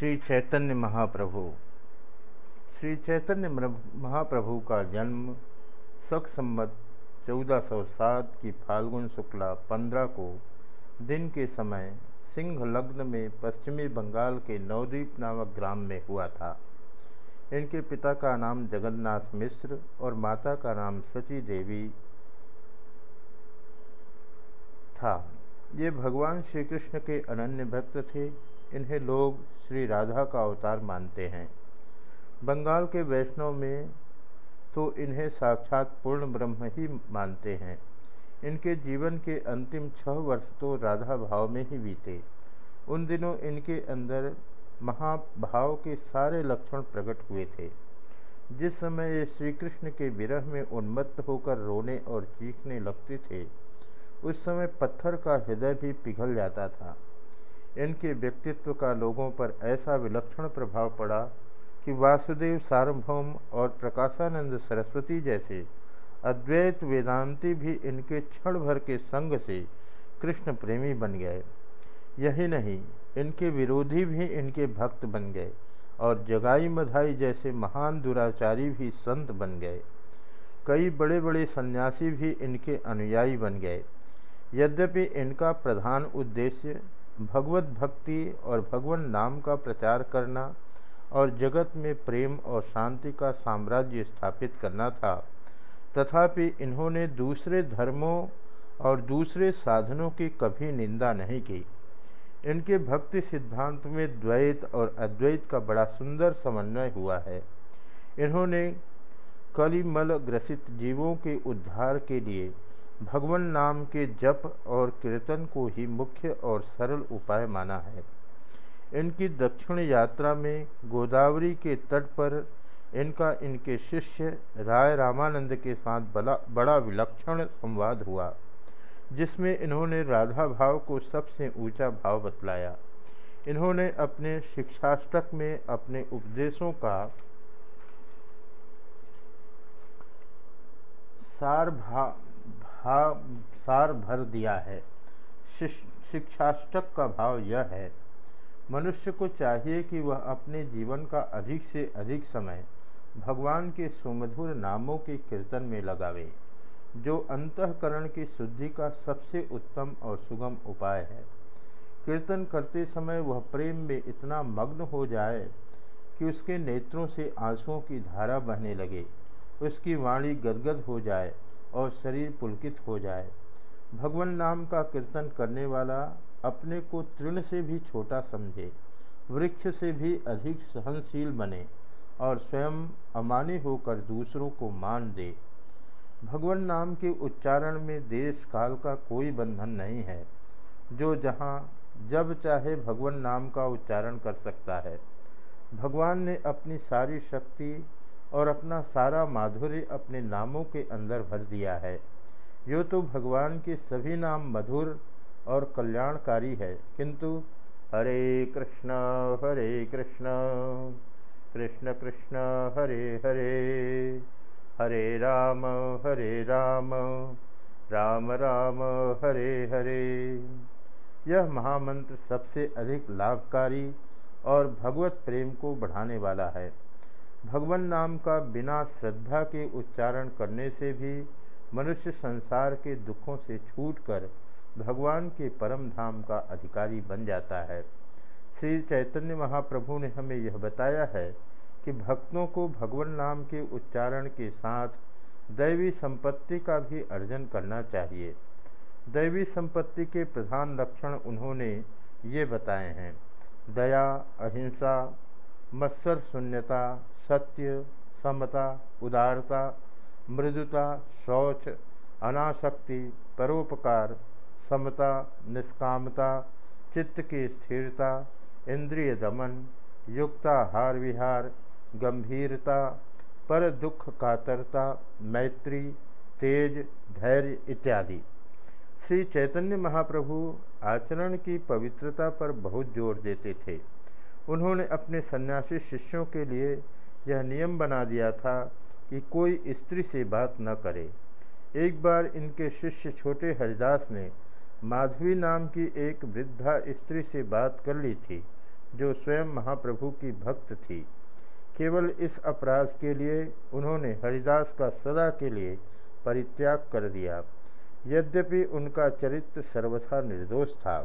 श्री चैतन्य महाप्रभु। श्री चैतन्य महाप्रभु का जन्म शक संबत 1407 की फाल्गुन शुक्ला 15 को दिन के समय सिंह लग्न में पश्चिमी बंगाल के नवद्वीप नामक ग्राम में हुआ था। इनके पिता का नाम जगन्नाथ मिश्र और माता का नाम सची देवी था। ये भगवान श्री कृष्ण के अनन्य भक्त थे। इन्हें लोग श्री राधा का अवतार मानते हैं। बंगाल के वैष्णव में तो इन्हें साक्षात पूर्ण ब्रह्म ही मानते हैं। इनके जीवन के अंतिम छह वर्ष तो राधा भाव में ही बीते। उन दिनों इनके अंदर महाभाव के सारे लक्षण प्रकट हुए थे। जिस समय ये श्री कृष्ण के विरह में उन्मत्त होकर रोने और चीखने लगते थे, उस समय पत्थर का हृदय भी पिघल जाता था। इनके व्यक्तित्व का लोगों पर ऐसा विलक्षण प्रभाव पड़ा कि वासुदेव सार्वभौम और प्रकाशानंद सरस्वती जैसे अद्वैत वेदांती भी इनके क्षण भर के संग से कृष्ण प्रेमी बन गए। यही नहीं, इनके विरोधी भी इनके भक्त बन गए और जगाई मधाई जैसे महान दुराचारी भी संत बन गए। कई बड़े बड़े सन्यासी भी इनके अनुयायी बन गए। यद्यपि इनका प्रधान उद्देश्य भगवत भक्ति और भगवान नाम का प्रचार करना और जगत में प्रेम और शांति का साम्राज्य स्थापित करना था। तथापि इन्होंने दूसरे धर्मों और दूसरे साधनों की कभी निंदा नहीं की। इनके भक्ति सिद्धांत में द्वैत और अद्वैत का बड़ा सुंदर समन्वय हुआ है। इन्होंने कलिमल ग्रसित जीवों के उद्धार के लिए भगवान नाम के जप और कीर्तन को ही मुख्य और सरल उपाय माना है। इनकी दक्षिण यात्रा में गोदावरी के तट पर इनका इनके शिष्य राय रामानंद के साथ बड़ा बड़ा विलक्षण संवाद हुआ, जिसमें इन्होंने राधा भाव को सबसे ऊँचा भाव बतलाया। इन्होंने अपने शिक्षाष्टक में अपने उपदेशों का सार भाव भाव सार भर दिया है। शिक्षाष्टक का भाव यह है, मनुष्य को चाहिए कि वह अपने जीवन का अधिक से अधिक समय भगवान के सुमधुर नामों के कीर्तन में लगावे, जो अंतकरण की शुद्धि का सबसे उत्तम और सुगम उपाय है। कीर्तन करते समय वह प्रेम में इतना मग्न हो जाए कि उसके नेत्रों से आंसुओं की धारा बहने लगे, उसकी वाणी गदगद हो जाए और शरीर पुलकित हो जाए। भगवान नाम का कीर्तन करने वाला अपने को तृण से भी छोटा समझे, वृक्ष से भी अधिक सहनशील बने और स्वयं अमानी होकर दूसरों को मान दे। भगवान नाम के उच्चारण में देश काल का कोई बंधन नहीं है। जो जहाँ, जब चाहे भगवान नाम का उच्चारण कर सकता है। भगवान ने अपनी सारी शक्ति और अपना सारा माधुर्य अपने नामों के अंदर भर दिया है। यो तो भगवान के सभी नाम मधुर और कल्याणकारी है, किंतु हरे कृष्ण हरे कृष्ण कृष्ण कृष्ण, हरे हरे हरे राम हरे राम राम राम, हरे हरे। यह महामंत्र सबसे अधिक लाभकारी और भगवत प्रेम को बढ़ाने वाला है। भगवान नाम का बिना श्रद्धा के उच्चारण करने से भी मनुष्य संसार के दुखों से छूटकर भगवान के परम धाम का अधिकारी बन जाता है। श्री चैतन्य महाप्रभु ने हमें यह बताया है कि भक्तों को भगवान नाम के उच्चारण के साथ दैवी संपत्ति का भी अर्जन करना चाहिए। दैवी संपत्ति के प्रधान लक्षण उन्होंने ये बताए हैं। दया, अहिंसा मत्सर शून्यता, सत्य, समता, उदारता, मृदुता, शौच, अनाशक्ति, परोपकार, समता, निष्कामता, चित्त की स्थिरता, इंद्रिय दमन, युक्ता, हार विहार, गंभीरता, पर दुख, कातरता, मैत्री, तेज, धैर्य इत्यादि। श्री चैतन्य महाप्रभु आचरण की पवित्रता पर बहुत ज़ोर देते थे। उन्होंने अपने सन्यासी शिष्यों के लिए यह नियम बना दिया था कि कोई स्त्री से बात न करे। एक बार इनके शिष्य छोटे हरिदास ने माधवी नाम की एक वृद्धा स्त्री से बात कर ली थी, जो स्वयं महाप्रभु की भक्त थी। केवल इस अपराध के लिए उन्होंने हरिदास का सदा के लिए परित्याग कर दिया। यद्यपि उनका चरित्र सर्वथा निर्दोष था।